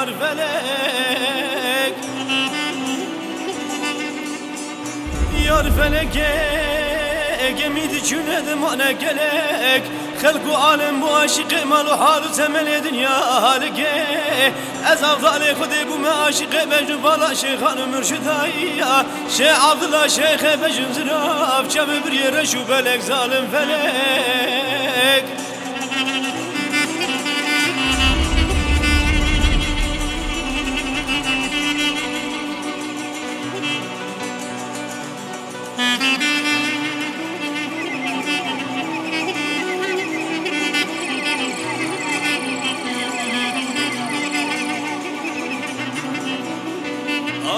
yar felek. Yar felek e, e, gemid cüned mana gelek. Xelku alem bu aşık mal u halu temel e dünya halge Ez avdale xude bu me aşık becü bala şeyhan mürşid ayya Şey avdala şeyhe becüm ziraf Çabı bir yere şu belek zalim felek.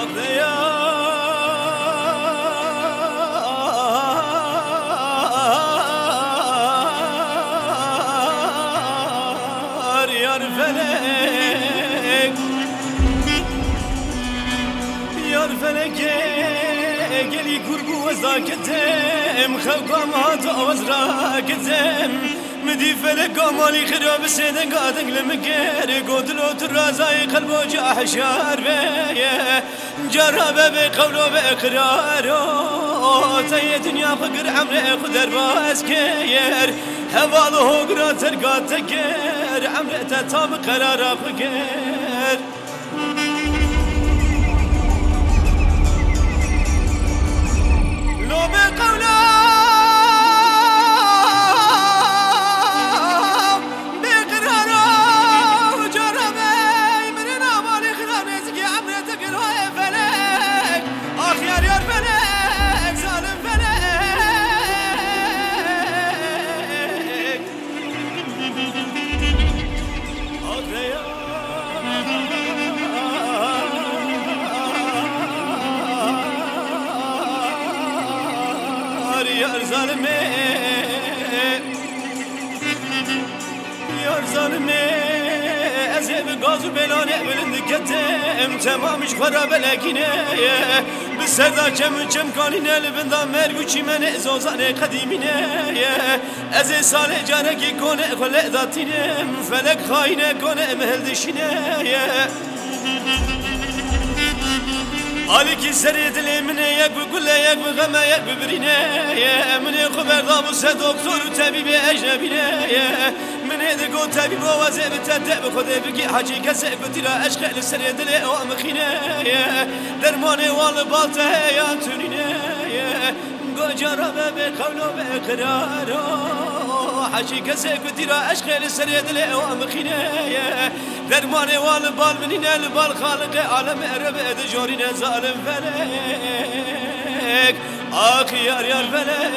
Felek Yar felek geli kurbu وزاكتم خلقا ما كتم مدي فلك مالي خراب سيدن قادق لمكير قدلو ترازاي قلبو جاح شار بيه جرب بقولو بإقرارو تي دنيا فقر عمري قدر باس كير هواله قرا ترقا تكير عمري تتام قرار فقر zalime Yar zalime Ez ev gazı belane Ölün diketem Temamış harabelekine Biz serda kem kem kanine Libinda mergü çimene Zozane kadimine. Ez e sale caneki kone Kole datine Felek haine kone Mehel dişine Yeah. سريد لي من ياك بقول ياك بغما ياك ببرينا يا من خبر ضابو سا دكتور وطبيب اجنبينا يا من هذا قول طبيب ووزع بتدع بخذ بقي حاجي كسع قلت له اشقى للسريد لي وامخينا يا درماني والبالته يا تونينا يا جرب بقولو بقرارو حشي كسي كتيرا عشق لسريد الأوام خنايا درماني والبال منين البال خالق عالم عرب ادجورين ظالم فلك آخ يار يار فلك